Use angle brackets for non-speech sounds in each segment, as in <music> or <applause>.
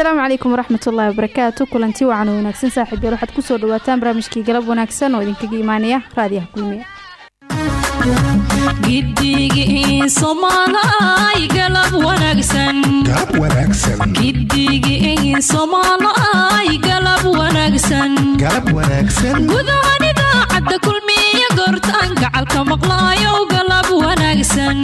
asalaamu calaykum waraxmatullaahi wabarakaatu kulanti wacan wanaagsan saaxiibyaal waxaad ku soo dhawaataan barnaamijkii galab wanaagsan oo idinkaga imaanaya raadiyaha kulmiya. Gidigii soomaalay galab wanaagsan. Galab wanaagsan. Gidigii soomaalay galab wanaagsan. Galab wanaagsan. Gudahaan idaacadda kulmiya goortaan gacalka maqlaayo galab wanaagsan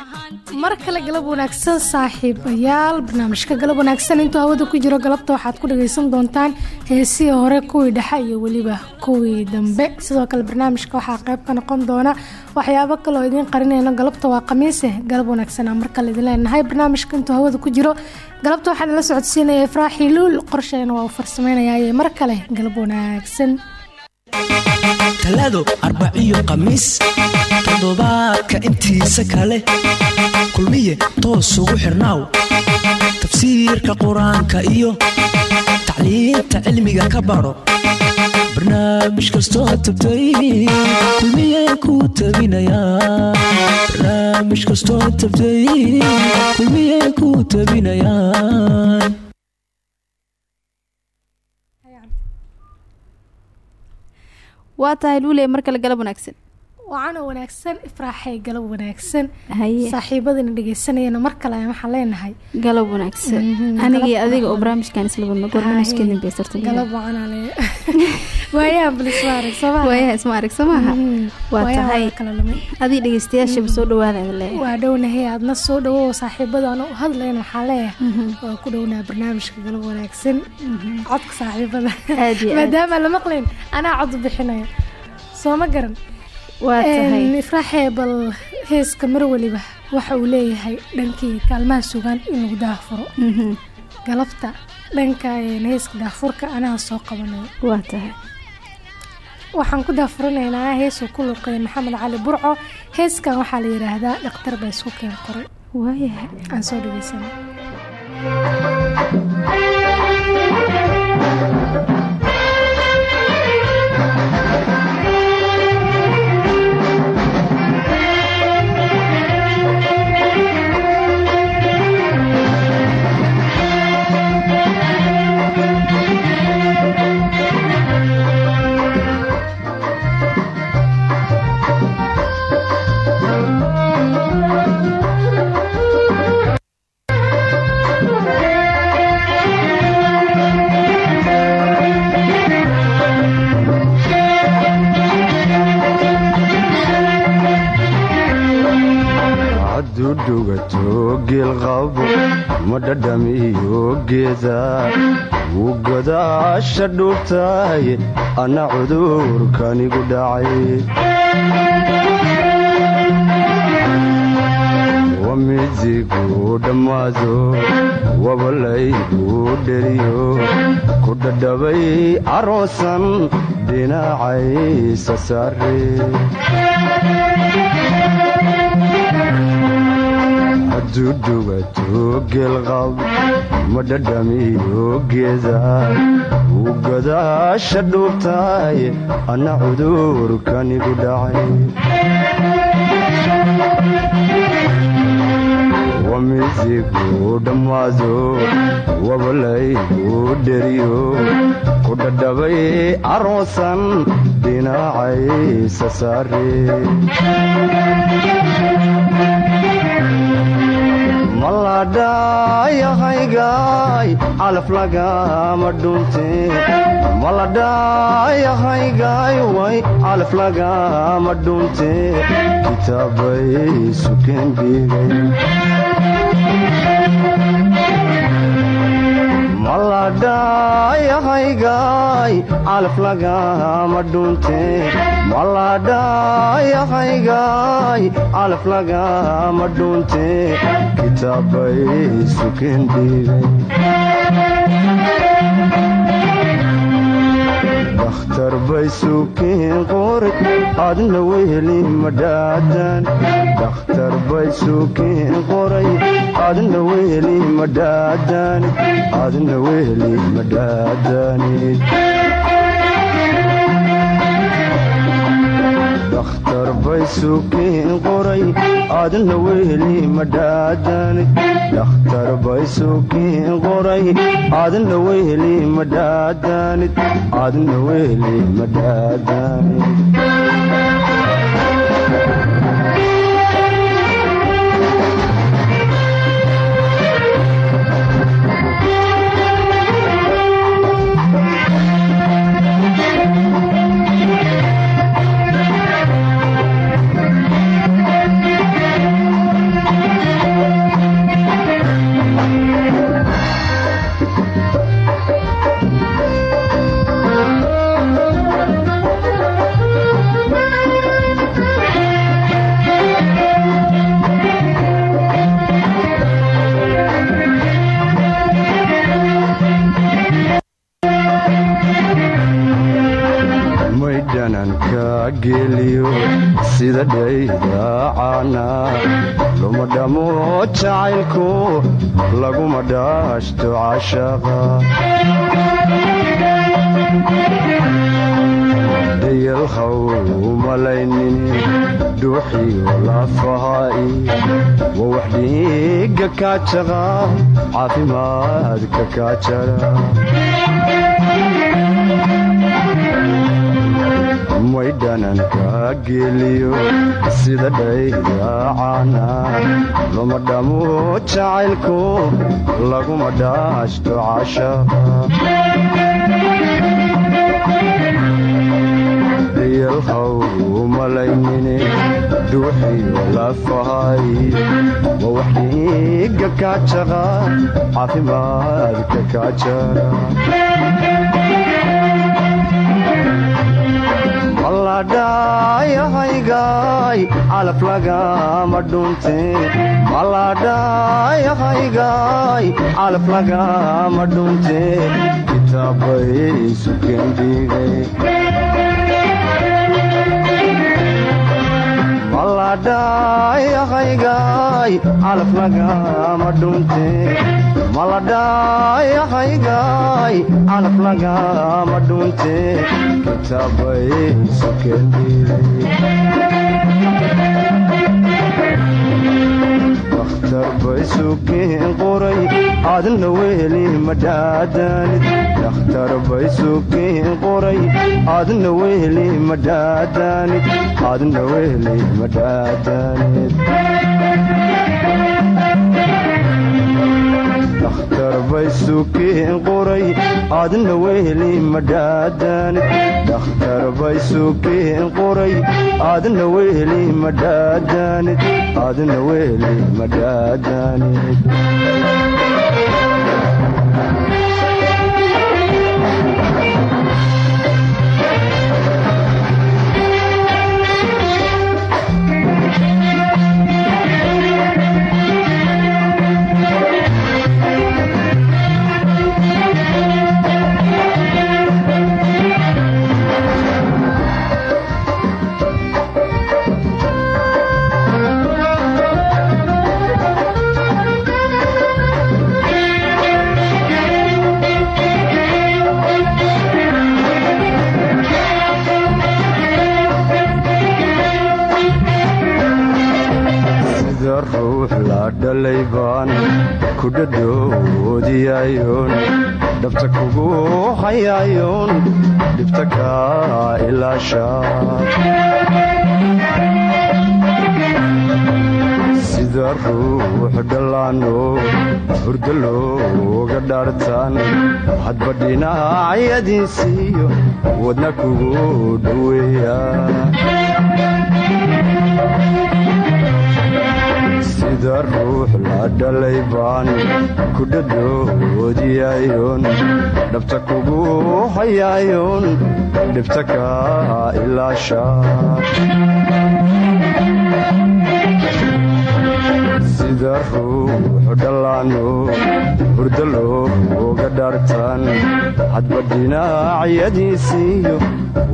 ahaantii. Mar kale galab wanaagsan saaxiibayaal barnaamijka galab wanaagsan. Intuu hawada ku jiro galabta waxaad ku dhagaysan doontaan heesihii hore kuwii dhexe iyo weliba kuwii dambe. Sidoo kale barnaamijka waxaa qayb ka noqon doona waxyaabo kale oo idiin qarinayno galabta waa khamiise galab wanaagsan aan markale idin leenahay. Barnaamijka intuu hawada ku jiro galabta waxaan idinla socodsiinaya ifraaxi luul qorsheena waa uu farsameynayaaye mar kale galab wanaagsan talaado arbaciyo khamiis toddobaadka intiisa kale. Kulmiye toos ugu xirnaaw tafsiirka qur'aanka iyo tacliinta cilmiga ka baro. Barnaamij kastoo tabtay kulmiye ku tabinayaan kastoo tabtay kulmiye ku tabinayaan waa tahay luuley mar kale galab wanaagsan wacaana wanaagsan ifraaxay galab wanaagsan. Saaxiibadana dhegeysanayana mar kale waxaan leenahay. Galab wanaagsan. Mhm, anigii adiga oo barnaamijkan isla wadno gormanuskeedin Haye. beysarta galab wacanaa le. <laughs> Waayaha balis waa arag soo maha waayaha isma arag soo maaha Mhm, waa tahay adii dhegeystayaashaba soo dhawaada idin leeyahay? Waa dhownahay aadna soo dhawow saaxiibada u hadlayn waxaa leeyahay? Waa ku dhownaa barnaamijka galab wanaagsan. Codka saaxiibada. Maadaama la maqlayn anaa cod bixinaya. Soo ma garan ifraaxee bal heeska mar weliba waxa uu leeyahay dhankii kaalmaha sugaan in lagu daafuro Mhm, galabta dhanka heeska daafurka anaa soo qabanayo. Waa tahay. Waxaan ku daafurinaynaa heesuu ku luqeey maxamed cali burco. Heeskan waxaa la yidhaahdaa dhakhtar baa isku keen qoray. Waayahay aan soo dhageysana dhugato geelqabo ma dhadhamiyo geeda. Wuu godaasha dhuubtahay anna cudurkanigu dhacay. Wamidigu dhammaado wabalaygu dheriyo. Ku dhadhabay aroosan dhinacaysa saare hadduu dhugato geelqab ma dhadhamiyo geeda wuu godaasha dhuubtahay anna cudurkanigu dhacay wamidigu dhammaado wabalaygu dheriyo ku dhadhabay aroosan dhinacaysa saare maladhayahaygaay calaf lagama dhunte maladhayahaygaay way calaf lagama dhunte kitaabay sukeen dhigay maladhayahaygaay calaf lagama dhunte kitaabay dakhtar bay sukeen qoray adna weheli madhaadan dakhtar bay sukeen qoray adna weheli madhaadanid adna weheli madhaadanid dakhtar bay suukiin qoray adna weheli madhaadanid dakhtar bay suukiin qoray adna weheli madhaadanid adna weheli madhaadanid jacaylku laguma dhaashto cashaqa dayalhaw umalaynin dhuuxiyo lafahaai wa wax dhiiga kaajaqa caafimaadka kaajara maydhananka geliyo sida dhaydaacana luma dhamo jacaylku laguma dhaashto cashaqa dayalhaw umalaynine dhuuxiyo lafahay. Wa wax dhiiga maladhayahaygaay calaf lagama dhunte kitaabay sukendhigay maladhayahaygaay calaf lagama dhunte maladhayahaygaay calaf lagama dhunte kitaabay sukendhigay bay suukiin qoray adna weheli madhaadanid dakhtar bay suukiin qoray adna weheli madhaadanid adna weheli madhaadanid adna weheli madhaadanid dakhtar bay suukiin qoray adna weheli madhaadanid adna weheli madhaadanid ku dhadhoodiyayoon dhabta kugu hayayoon dhibta kaa ilaasha sida ruux dhallaano hurdo looga dhaartaan hadba dhinacyadiisiiyo wadna kugu dhoweeya sida ruux la dhalay baan ku dhadhoodiyayoon dhabta kugu hayayoon dhibta kaa ilaasha sida ruux dhallaano hurdo looga dhaartaan hadba dhinacyadiisiiyo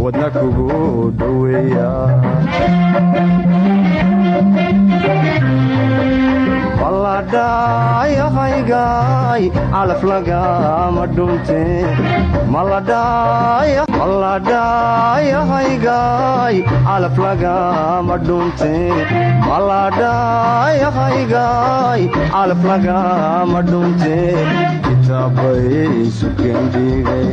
wadna kugu dhoweeya maladhayahaygaay calaf lagama dhunte maladhayahaygaay calaf lagama dhunte maladhayahaygaay calaf lagama dhunte kitaabay sukendhigay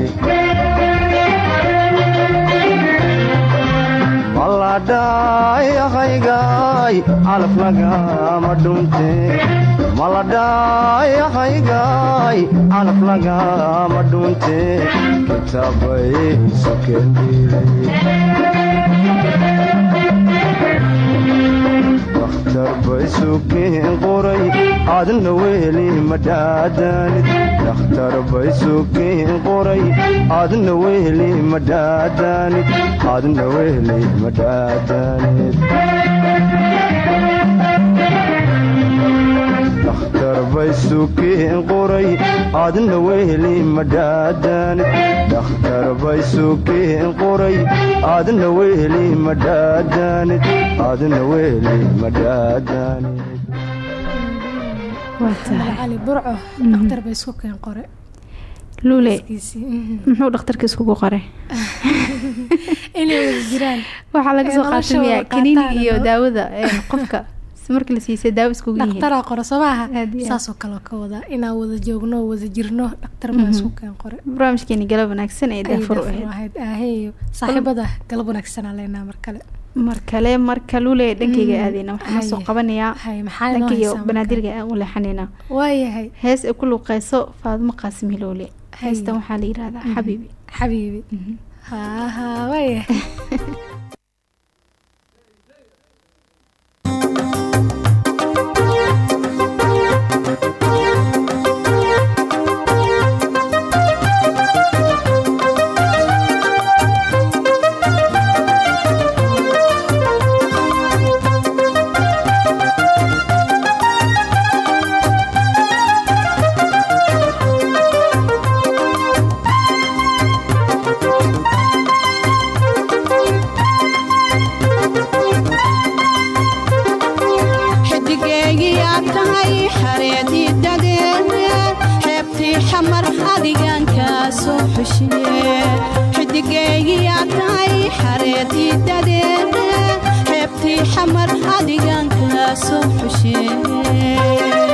maladhayahaygaay maladhayahaygaay calaf lagama dhunte kitaabay sukendhigay bay sukeen qoray aadna weli weli madhaadanid dakhtar bay sukeen qoray aadna weli sukeen qoray aadna weli madhaadanid aadna weli madhaadanid waa tahay. Cali burco dhakhtar bay isku keen qore. Luule kiisii, mhm. muxuu dhakhtarka iskugu qoray <laughs> waxaa laga soo qaatamiyaa wada kaniini qaataan, iyo daawada ee, qofka <laughs> si markii la siisay daawo iskugu yihiin? Dhakhtaraa qore soo maaha. Saasoo kale ka wada inaan wada joogno oo wada jirno dhakhtar baa isku keen qore barnaamijkeeni galab wanaagsan ee daafur ahayd. aaheeyo saaxiibada galab wanaagsanaa leenaa mar kale. Mar kale marka luule dhankayga aadayna waxaan soo qabanayaa Haye, maxaa inoo dhanka iyo haysaa marka? banaadirga aan u leexanaynaa waayahay. Hees ay ku luuqeyso faadimo qaasim hiloole. Heestan waxaa la yidhahdaa xabiibi. Xabiibi. Haha <laughs> xareedii dadeene xeebtii xamar soo xushiye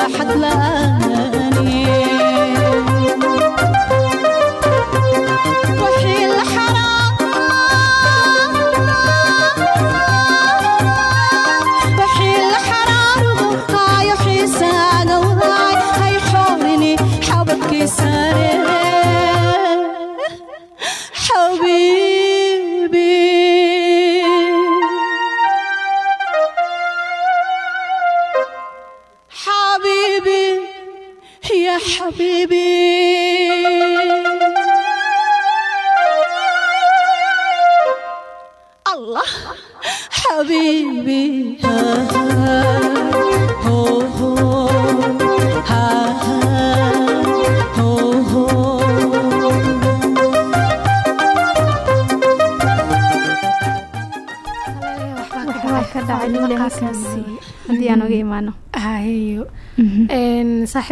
waaxad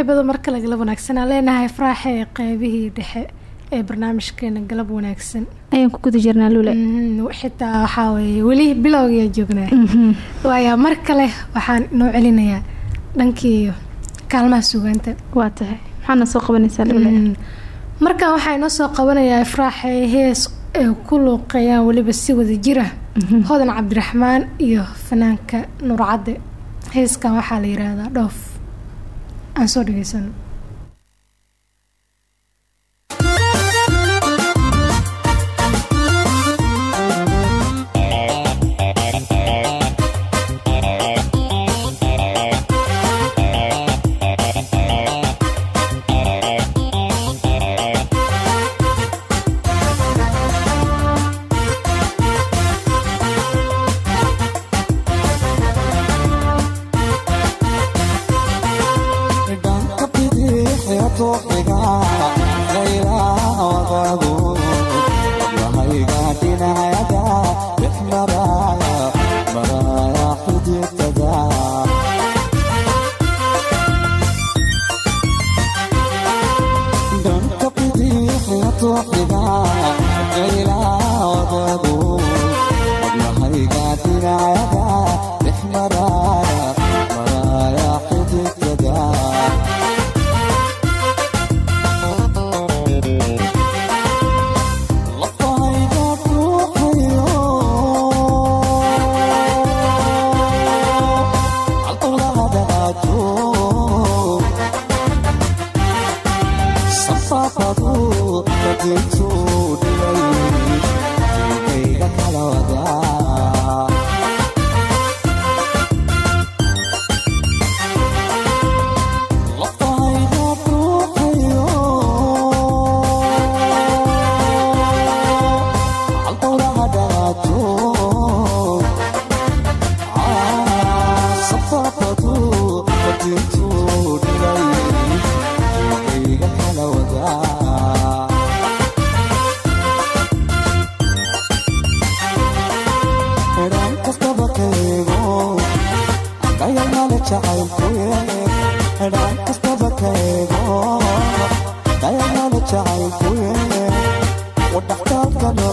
saaxiibada marka lagala wanaagsanaa leenahay faraaxe ee qeybihii dhexe ee barnaamijkeena galab wanaagsan. Ayaan ku guda jirnaa lule Mhm, xitaa waxaa weeye weli bilowgiyaa joognaa. Waaya mar kale waxaan inoo celinayaa dhankii kaalmaha sugaanta waa tahay. Maxaana soo qabanaysaa lule Mhm. markan waxaa inoo soo qabanayaa ifraaxe hees ay ku luuqeeyaan weliba si wada jira. Hodan cabdiraxmaan iyo fanaanka nurcadde. Heeskan waxaa la yiraahdaa dhoof aan soo dhageysano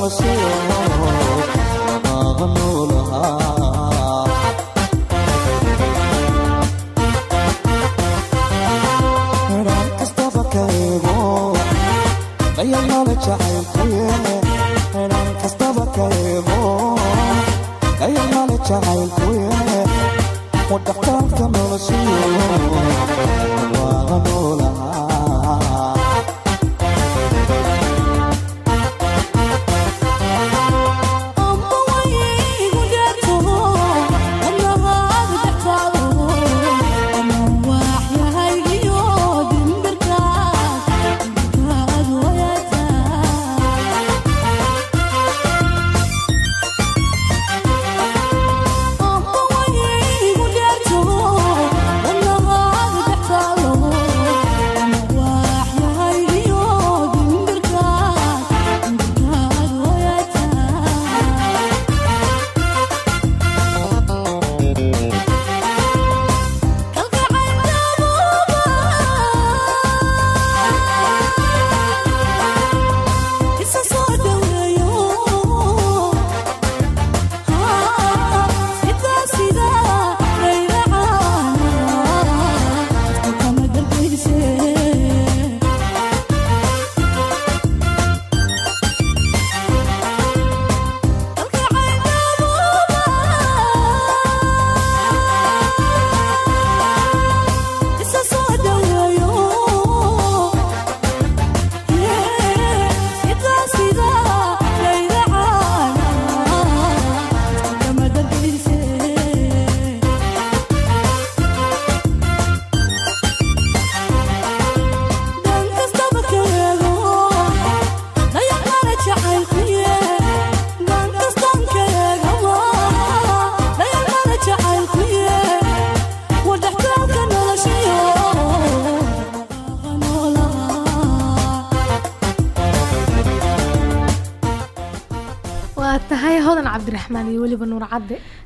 wadhaxtaadka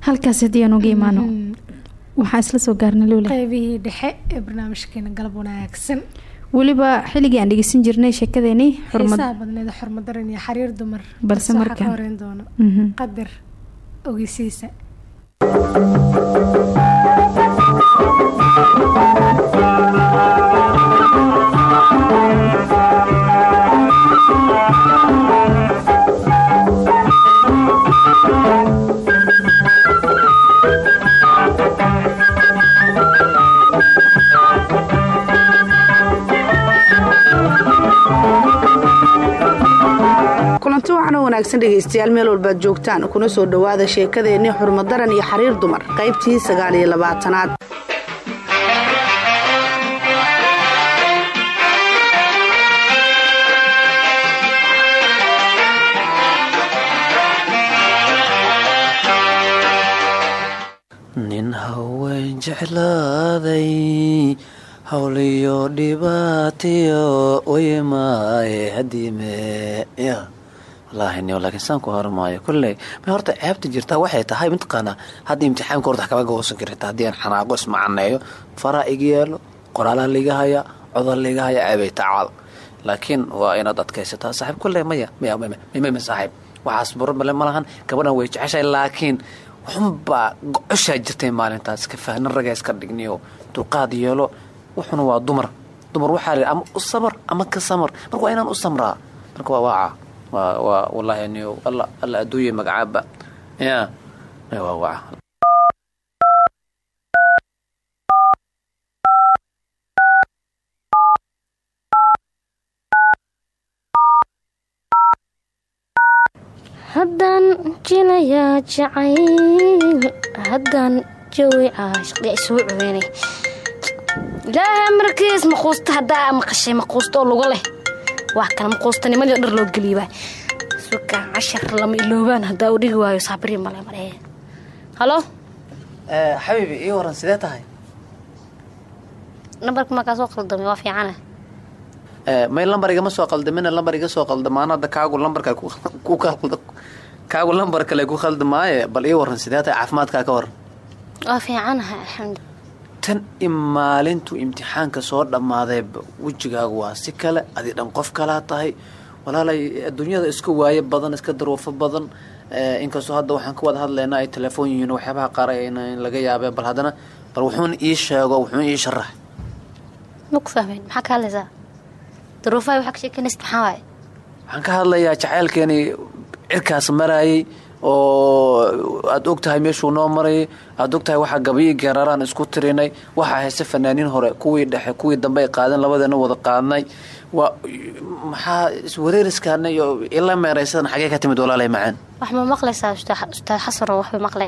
halkaas haddii aan uga imaano waxaan isla soo gaarnay lowle qeybihii dhexe ee barnaamijkeena galab wanaagsan. Weliba xilligii aan dhegeysan jirnay sheekadeenii xurmad xiisaha badneed xurmad daran iyo xariir dumar. Balse waxaa markaan- ka horeyn doono. Mhm. qadar ogeysiisa wanaagsan dhegaystayaal meel walbaad joogtaan kuna soo dhowaada sheekadeenni xurmadaran iyo xariir dumar. Qaybtii sagaal iyo labaatanaad. nin haween jeclaaday hawliyo dhibaatiyo waymaaye hadiime ya wallaahi niyo laakiin saan ku hormaayo kolley ma horta ceebta jirtaa waxay tahay mataqaanaa hadda imtixaanka horta wax kama goosan karita haddii aan xanaaqo ismacaneeyo faraa iga yeelo qoraalaa liga haya codol liga haya ceebay tacaal laakiin waa inaad adkaysataa saaxiib. Kolley maya maya saaxiib. Waxaas burmale ma lahan gabadhan way jeceshahay laakiin waxunbaa gocoshaa jirtay maalintaas. Ka fahnin ragaa iska dhigniyo dulqaad yeelo wuxuna waa dumar. Dumar waxaa ama u samar ama ka samar. Marka waa inaan u samraa. Marka waa waaca waa wallaahi niyo alla adduunya magacaaba ya ya waa waaca haddaan jilayaa jacayl haddaan jawi caashaqya isoo cuweynay ilaahay markiis maquusta haddaa maqashay maquusta oo luga leh wax kale maquustanimadii dhar loo geliyba suka cashar lama iloobaan haddaa u dhigi waayo saabiri male male. Halo? Xabiibi ii waran sidee tahay? Nambarka markaa soo qaldamay waa fiicana may lambar igama soo qaldamina lambar iga soo qaldamaan hadda kaagu lambarka kaagu lambar kale ku khaldamaaye bal ii waran sidee tahay? Caafimaadkaa ka waran waa fiicanaha alxamdu tan in maalintuu imtixaanka soo dhammaadeeba wejigaagu waa si kale adi dhan qof kalaa tahay. Walaalay adduunyada iska waaye badan iska daruufo badan. Inkastoo hadda waxaan ka wada hadlaynaa ay telefoon yihiin waxyaabaha qaar in laga yaabeen bal haddana bal wuxuun ii sheego wuxuun ii sharax ma ku fahmeen maxaa ka hadlaysaa? Daruufaha waxaa ka sheekanaysa maxaa waaye. Waxaan ka hadlayaa jacaylkeenii cirkaas maraayay oo aada og tahay meeshuu noo marayay aada og tahay waxaa gabayi geeraraan isku tirinay waxaa hayse fanaaniin hore kuwii dhexe kuwii dambe ay qaadeen labadeena wada qaadnay. Waa maxaa iswareeriskaana iyo ila meeraysadan xagee ka timid walaalay macaan? Wax ma maqlaysaa ustaad xasano waxba maqle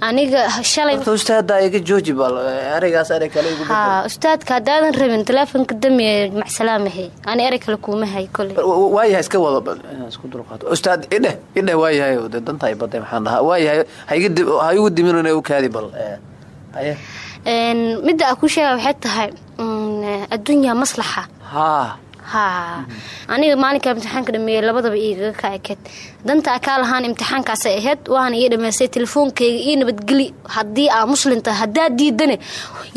aniga shalay ustaada iga jooji bal ereygaas erey kale igu ha ustaadka haddaadan rabin teleefonka damiye macsalaamahe ani erey kale kuuma hay koley. Waayahay iska wado bal inaan isku dulqaato. Ustaad idheh idheh waayahay de danta ay baday maxaan dhahaa. Waayahay ha igu dimin kaadi bal haye midda aa ku sheega waxay tahay adduunya maslaxa ha. Aniga maalinkaa imtixaanka dhameeyey labadaba igaga ka ekeed danta akaa lahaan imtixaankaasay ahayd waana ii dhameystay telefoonkayga ii nabadgeli. Haddii aa muslim tahay haddaa diidane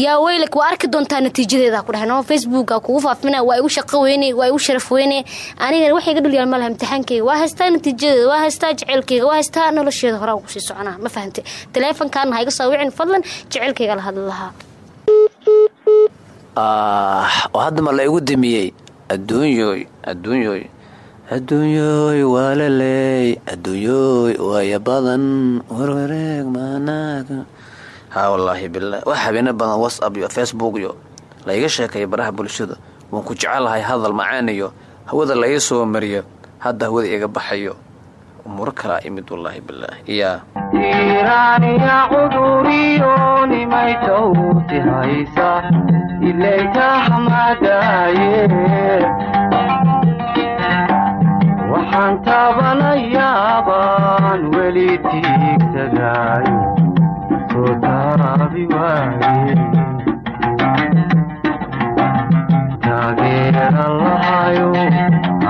yaa weylak waa arki doontaa natiijadeeda ku dhahay facebooka kugu faafina waa igu shaqo weyne waa igu sharaf weyne. Anigana wax iga dhulyaal malaha imtixaankayga. Waa haystaa natiijadeeda waa haystaa jaceylkayga waa haystaa nolosheeda horaa ku sii soconaa ma fahamte? Teleefonkaana ha iga soo wicin? Fadlan jaceylkayga la hadli lahaa. Oo hadda ma la igu damiyey adduunyooy adduunyooy adduunyooy waalaley adduunyooy waaya badan warwareeg maanaaga. Haa wallaahi bilah wax habeeno badan whatsapp iyo facebook iyo laiga sheekaya baraha bulshada. Waan ku jecelahay hadal macaan iyo hawada laga soo mariyo hadda hawada iga baxayo umuro kalaa imid wallaahi bilaah iyaa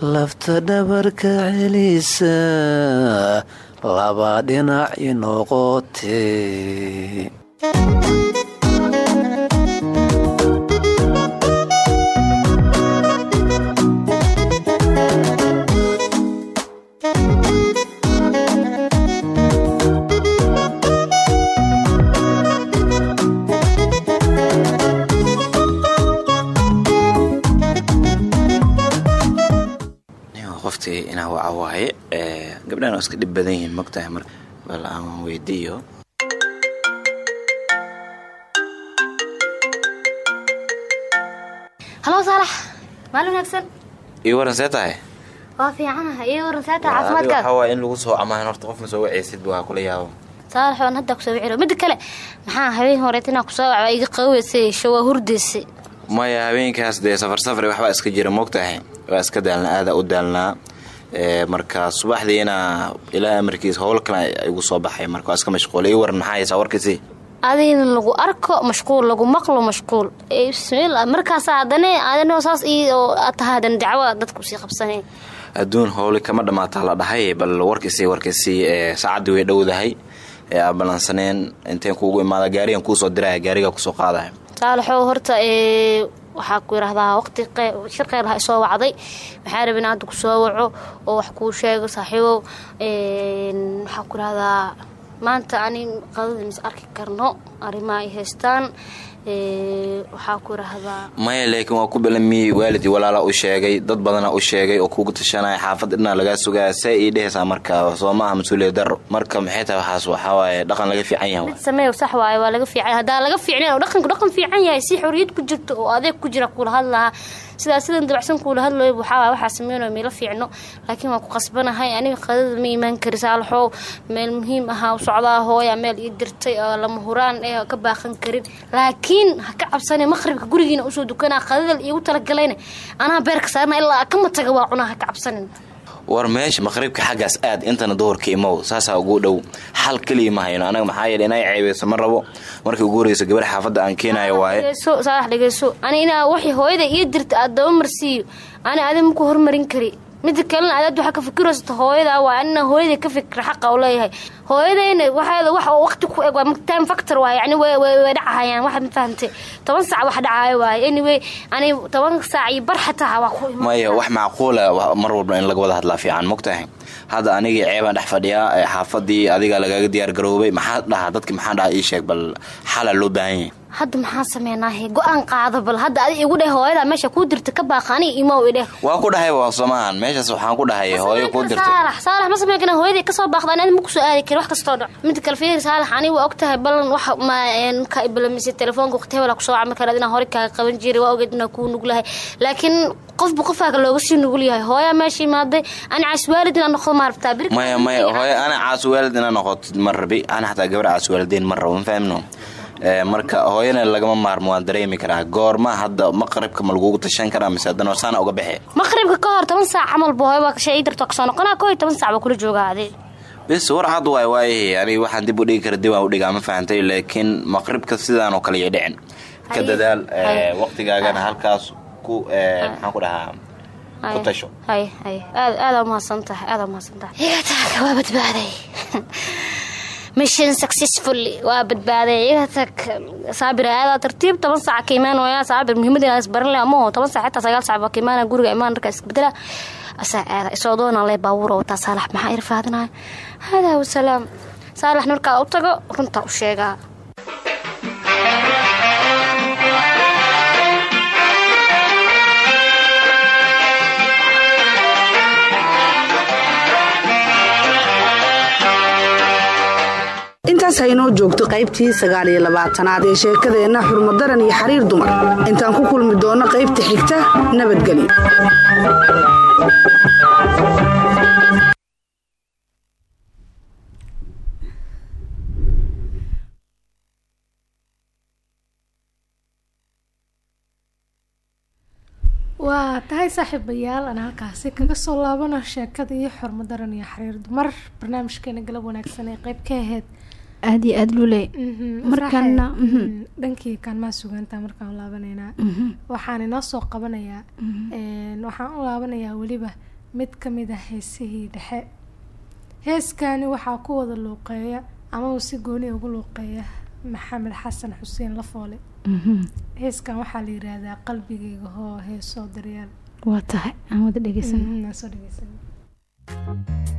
lafta dhabarka celisa laba dhinac inoqote waa iska dhib badan yihiin mogtahay mar bal aan weydiiyo. Halo saalax. Maalin wanaagsan? Ii waran see tahay? Waa fiicanaha iyo waran saata waxaa caafimaadkaada waaya in lagu soo amaahan horta qof ma soo waceysid waa kula yaabo saalax waan hadda ku soo wiciro. Midda kale maxaa habeen horeet inaa ku soo wacba iga qaweysay shawaa hurdeysay maya habeenkaas dee safar safari waxbaa iska jira mogtahay waa iska daalnaa aadaa u daalnaa marka subaxdiina ilaa amarkiis howl kale igu soo baxay. Marka waa iska mashquulay ii waran maxaa haysaa warkiisii adigna lagu arko mashquul lagu maqlo mashquul. Eh, bismillah markaas haddana adina saas ii oo aad tahay haddana dacwo dadku sii qabsaneen adduun howli kama dhamaataa la dhahay bal warkiisii warkiisii ee saacaddii way dhowdahay. Ee aan balansaneen inteen kuugu imaada gaarigan kuusoo diraya gaariga ku soo qaadaya saalaxow horta ee waxaa ku yidhaahdaa waqti shir qeyr ha isoo wacday. Waxaa rabin hadda ku soo waco oo wax kuu sheego saaxiibow. Waxaa ku yidhahdaa maanta ani qadada mis arki karno arrimaha ay haystaan ee, waxaa ku yidhaahdaa maya laakiin waa ku balamiyey waalidii walaala u sheegay dad badana u sheegay oo kugu tashanaya xaafadda dhinaa lagaa sugaya see ii dhehaysaa marka soo maaha mas'uuliyad daro marka maxay tahay waxaas waxaa waaye dhaqan laga fiican yahay mid sameeyo sax waaye waa laga fiican haddaa laga fiicnayn oo dhaqanku dhaqan fiican yahay si xorriyad ku jirto oo adeeg ku jira kuula hadlahaa sidaa sidan dabacsan kuula hadlayo waxaa waxaa sameynayo meelo fiicno. Laakiin waan ku qasbanahay aniga qadada ma imaan kari saalaxow meel muhiim ahaa u socdaa hooya meel ii dirtay oo lama huraan ee ka baaqan karin. Laakiin ha ka cabsane maqribka gurigiina u soo dukanaa qadada iigu talagalayna anaa beerka saarna ilaa kama taga waa cunaa ha ka cabsanin war meesha maqribka xaggaas aad intana duhurka imow saasaa ugu dhow. Xal keliya ma hayno. Anaga maxaa yeele inay ceebeyso ma rabo. Markii ugu horeysa gabar xaafadda aan keenayo waaye. dhegeyso ani inaa waxay hooyada ii dirta aad marsiiyo. Ani adi maku hormarin kari mida kalena adaad waxaa ka fikiraysato hooyada waa anina hooyada ka fikira xaqa u leeyahay. Hooyadayna waxeeda wax waqti ku eg waa time factor waay yani way way way dhacayaan waxa ma fahantay toban saac wax dhacaayo waaye anyway ani toban saac iyo bar waa ku maya wax macquula wa- mar walba in laga wada hadlaa fiican mogtahay hadda anigii ceebaan dhex fadhiyaa xaafadii adiga lagaaga diyaar garoobay maxaa dhahaa? Dadki maxaa dhahaa ii sheeg bal xalaa loo baahan yahay hadda maxaan sameynaahe go'aan qaado bal. Hadda adi igu dheh hooyada meesha kuu dirta ka baaqa aniga imow idheh waa ku dhahay waa soomahan. Meeshaas waxaan ku dhahay hooyo kuu dirtay saalax. Saalax ma sameyn karaa hooyadii ka soo baaqda ani ma ku soo aadi wax kastoo dhac mida kale fiir saalax aniga waa ogtahay ballan wax ma een, ka ibalamisay telefoonka waqti hebel ku soo cami kara inaa hore kaaga qaban jiray waa ogeed inaa kuu nuglahay. Laakiin qofba qofaaga looga sii nugul yahay. Hooyaa meesha imaaday. Ani cas waalid inaa noqdo maarabtaa beri maya maya hooyo ana caas waalid ina noqotid ma rabi. Ana xataa gabar caas waalideyn ma rabo ma fahmno marka hooyana lagama maarmo waan dareemi karaa. Goorma hadda maqribka ma lagugu tashan karaa mise haddana saana uga baxe maqribka ka hor toban saac camal ba hooya waa shay ii darto ka soo noqonaa koo iyo toban saac baa kula joogaa adi bis war cad waay waayahe aniga waxaan dib u dhigi kara dib aan u dhigaa ma fahantay laakiin maqribka sidaan oo kale iyo dhicin. Ka dadaal ee, hay- waqtigaagana halkaas ku ee, maxaan ku dhahaa ku tasho hay hay aad aada umahadsan <laughs> iga taag waa badbaaday. Waa saabir aada tartiib toban saac ka imaan waya saabir muhiimada isbaran leh amaho toban saac xitaa sagaal saac baa ka imaana guriga imaan markaa iska bedela. Asaa aada doonaan leh baabuura wataa saalax maxaa irfaadinaya hada wasalaam saalax markaa u tago runtaa u sheegaa halkaas haynoo joogto qaybtii sagaaliyo labaatanaad ee sheekadeenna xurmadaran iyo xariir dumar. Intaan ku kulmi doonno qaybta xigta nabadgelyo waa tahay saaxiibayaal aan halkaasi kaga soo laabano sheekada iyo xormadaran iyo xariir dumar. Barnaamijkeena galab wanaagsan ee qeyb ka aheyd aada iyo aada luley mhm. markana mhm. mhm. dhankii kaalmaa sugaanta markaan u laabanaynaa. Waxaan inoo soo qabanayaa waxaan u laabanayaa weliba mid ka mid ah heesihii dhexe. Heeskani waxaa ku wada luuqeeya amau si gooni ugu luuqeeya maxamed xasan xuseen lafoole. Heeskan waxaa la yiraahdaa qalbigeyga hoo heesoo daryaal waa tahay. Aan wada dhegeysan soo dhegeysan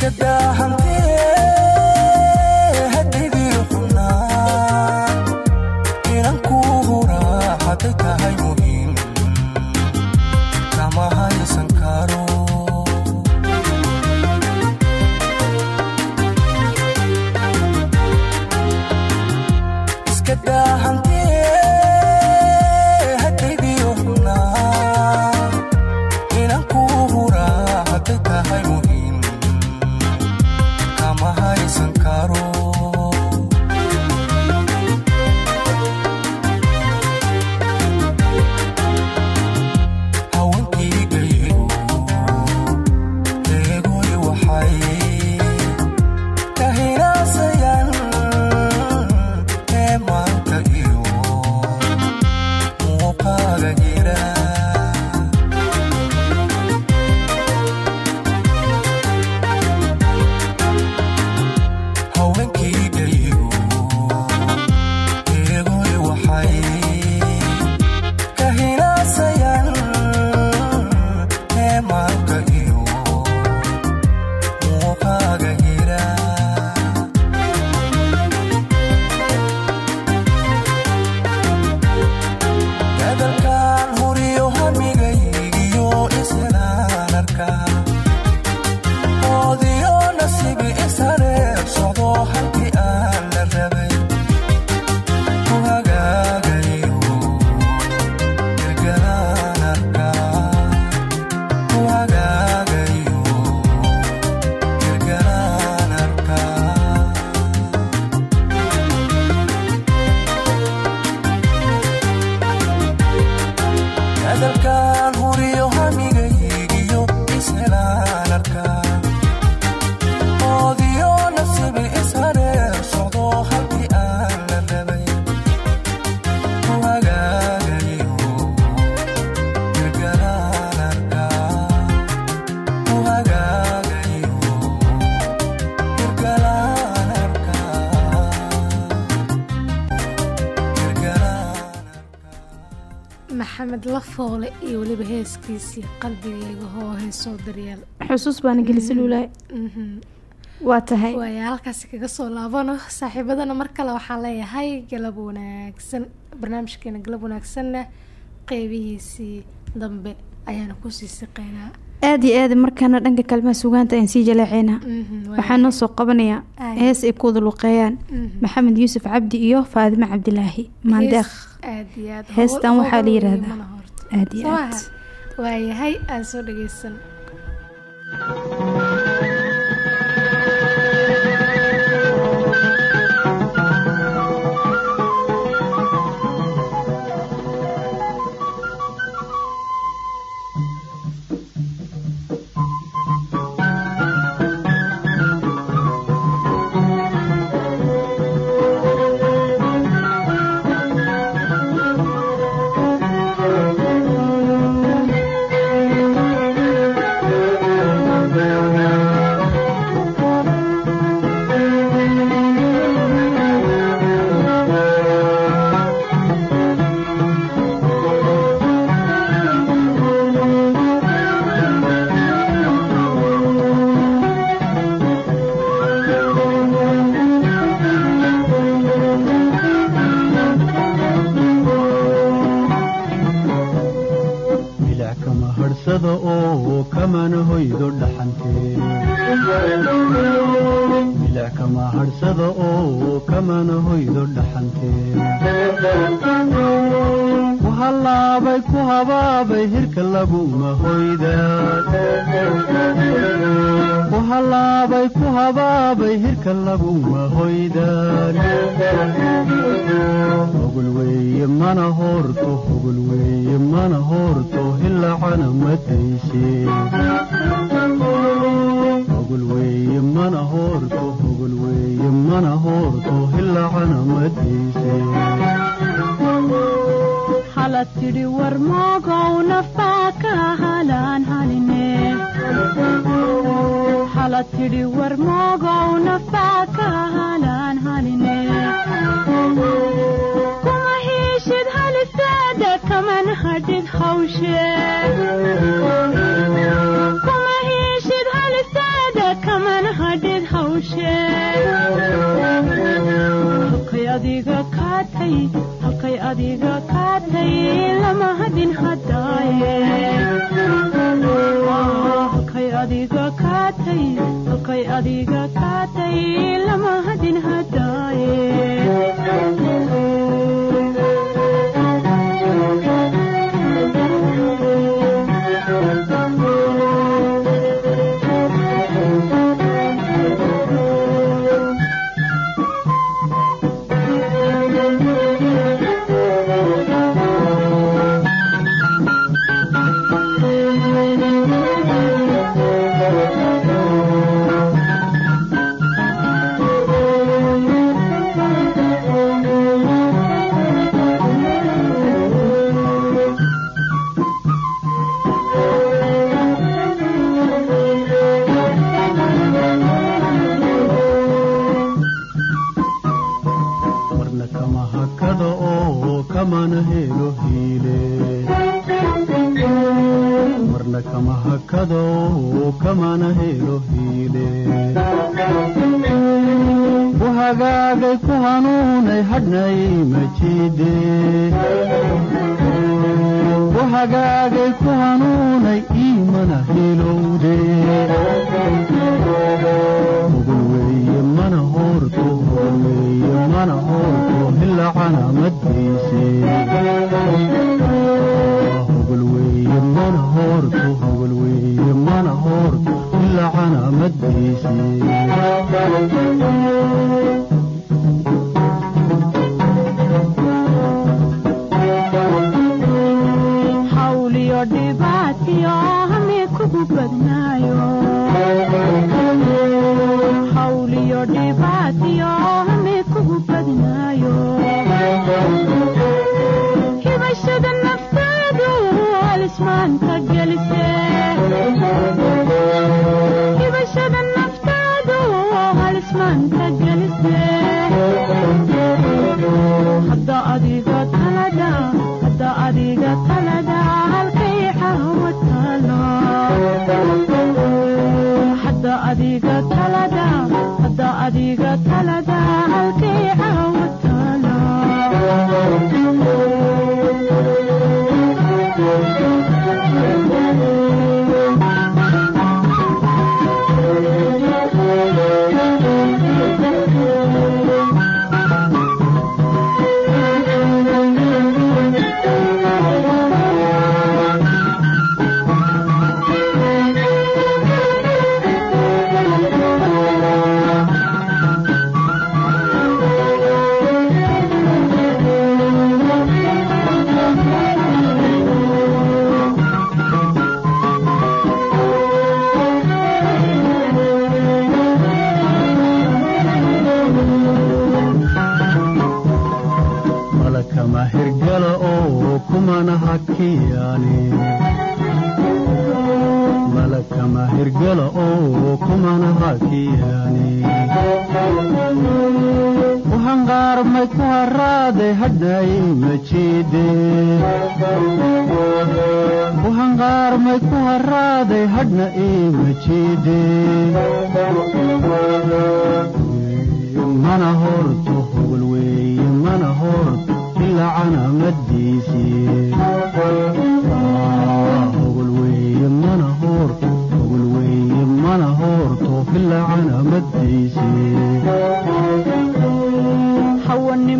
iska daahan foole iyo weliba heeskiisii qalbigeyga hooheysoo daryaal xusuus baana gelisa luulaay mm-hmm. waa tahay. Waaya halkaasi kaga soo laabano saaxiibadana mar kale waxaan leeyahay galab wanaagsan barnaamijkeena galab wanaagsanna qeybihiisii dambe ayaana ku sii siqeynaa aada iyo aada markaana dhanka kaalmaha sugaanta ayaan sii jaleecaynaa mm-hmm, waxaa noo soo qabanayaa hees ay ku luqeeyaan. Mm-hmm. Maxamed yuusuf cabdi iyo faadimo cabdilaahi maandeeq heestan waxaa la yiraahdaa aad iyo aad waayahay aada soo dhageysan Vandana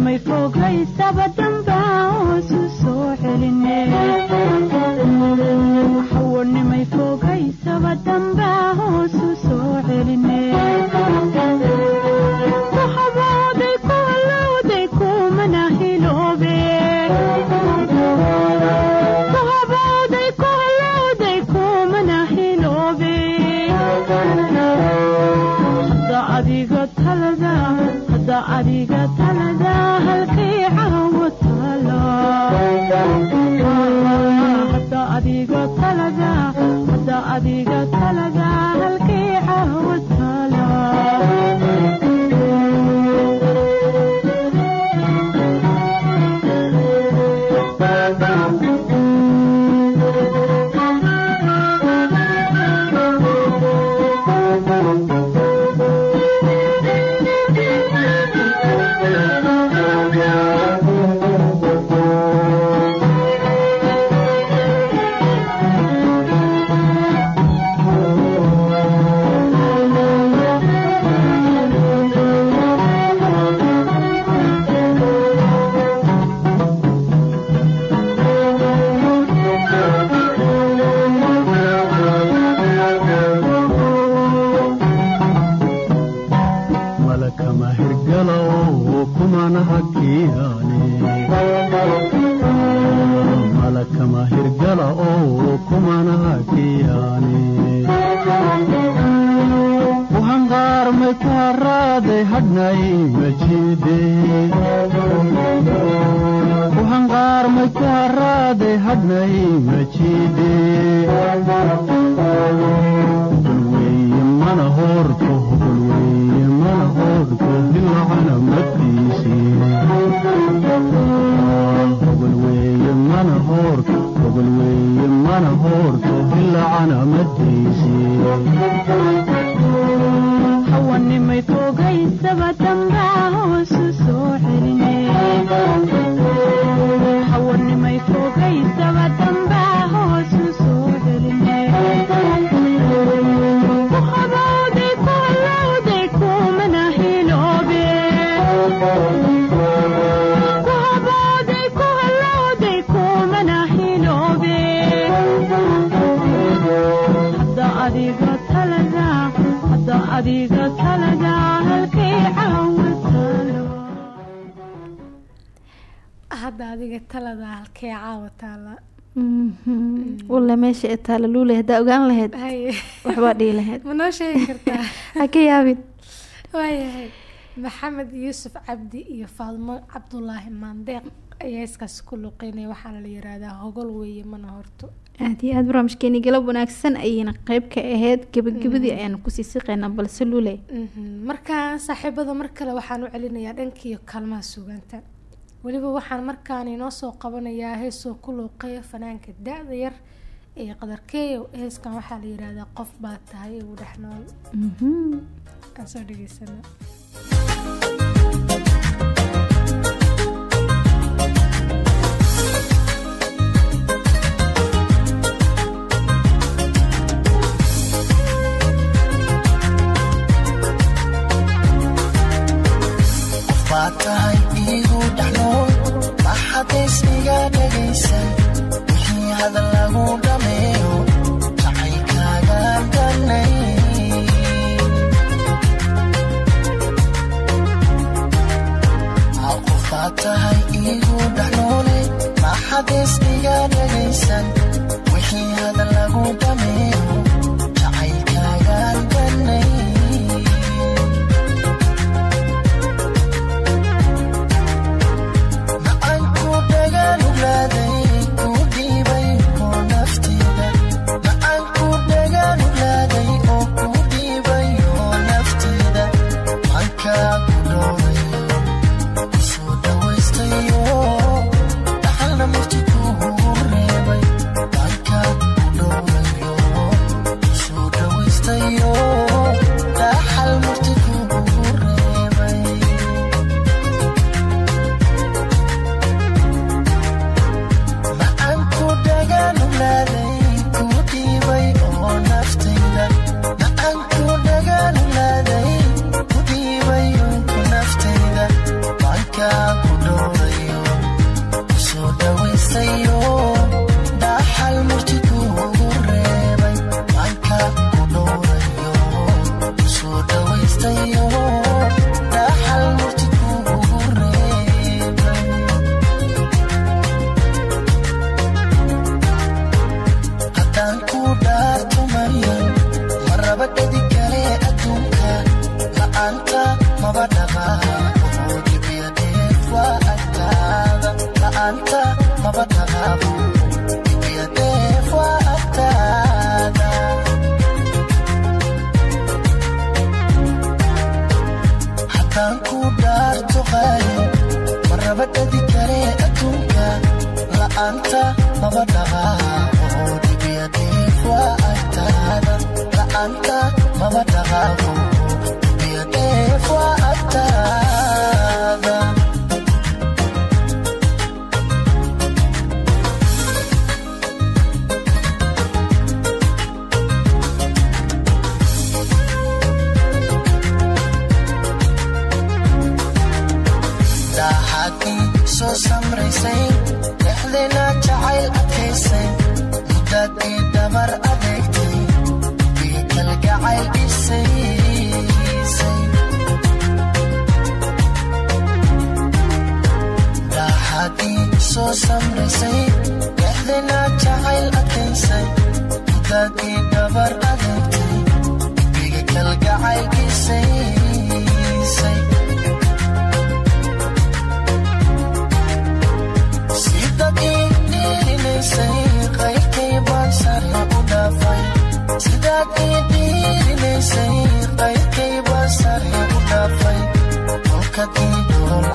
hawanimay fogaysaba dambaa hoosu soo celine hawanimay fogaysaba dambaa hoosu soo celine haraaday hadhnay ma jiide hogol weeye mana horto hogol weeye mana adiga talada halkee caawa taala. Walla meesha ee taala luule haddaa ogaan lahayd waxbaa dhihi lahayd <laughs> ma noo sheegi kartaa? <laughs> Ha ka yaabin waayahay maxamed yuusuf cabdi iyo faadmo cabdulaahi maandeeq ayaa iskaas ku luqeynaya waxaana la yiraahdaa hogol weeye mana horto. Aada iyo aada barnaamijkeeni galab wanaagsan ayayna qeyb ka ahayd. Gebagabadii ayaanu ku sii siqeynaa balse luule Mhm. markaa saaxiibada mar kale waxaan u celinayaa dhankiiyo kaalmaha sugaanta weliba waxaan markaan inoo soo qabanayaa heesoo ku luuqeeya fanaanka da-da yar ee qadarkeeyo heeskan waxaa la yiraahdaa qof baa tahay ugu dhex nool. Aan soo dhegeysana mabata kaabu jijjiirateefwa attaaba ma'aanta mabata kaabu jijjiirateefwa attaaba. Hattaan kuudhaa tuqaayi warra badda dijjaree adduunka la'aanta mabata kaabu jijjiirateefwa attaaba la'aanta mabata kaabu dhabar adeegtay bii kalgacayl dhisaysay soo samraysay dhexdeena jacayl adkaysay muddaadii dhabar adeegtay biga kalgacayl dhisaysay sidadii dhiirinaysay qayrkay baan sare u dhaafay sidaadii dhiirinaysay qayrkay baan sare u dhaafay kolkadii dool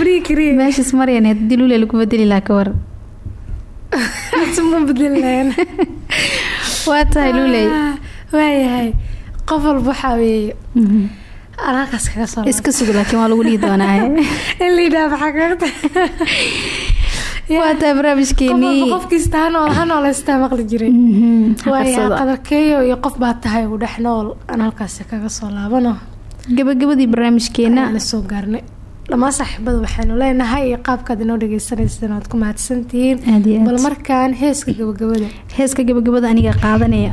barihi kariye meeshaas maryan haddii lule lagu bedeli lahaa ka war. <laughs> <laughs> Waa tahay luley waayahay qof walba waxaa weeye. Aan halkaas kaga soo iska sug laakiin waa lagu dhihi doonaa <laughs> in la yidhaha maxaa kaga tahay waa tahay barnaamijkeenii qofkiista ha nool ha nooleystaa maqli jiray waayahay qadarkeeyo iyo qof baa tahay ugu dhex nool aan halkaasi kaga soo laabano gabagabadii barnaamijkeena la soo gaarnay dhammaan saaxiibada waxaynu leenahay qaabkaad inoo dhageysanaysan waad ku mahadsantihiin bal markaan heeska gabagabada. Heeska gabagabada aniga qaadanaya.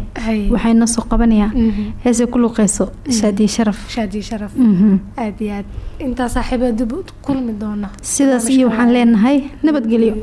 Waxay noo soo qabanaya. Mhm. heesay ku luqeyso shaadiye sharaf. Shaadiye sharaf. Mhm. aad iyo aad. Intaa saaxiibada dib kulmi doona. Sidaas iyo waxaan leenahay nabadgelyo